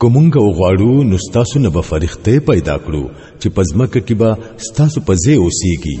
کومنګ وغواړو نو ستاسو نه به فرښتې پیدا کړو چې پزماکه کې به ستاسو په ځای اوسيږي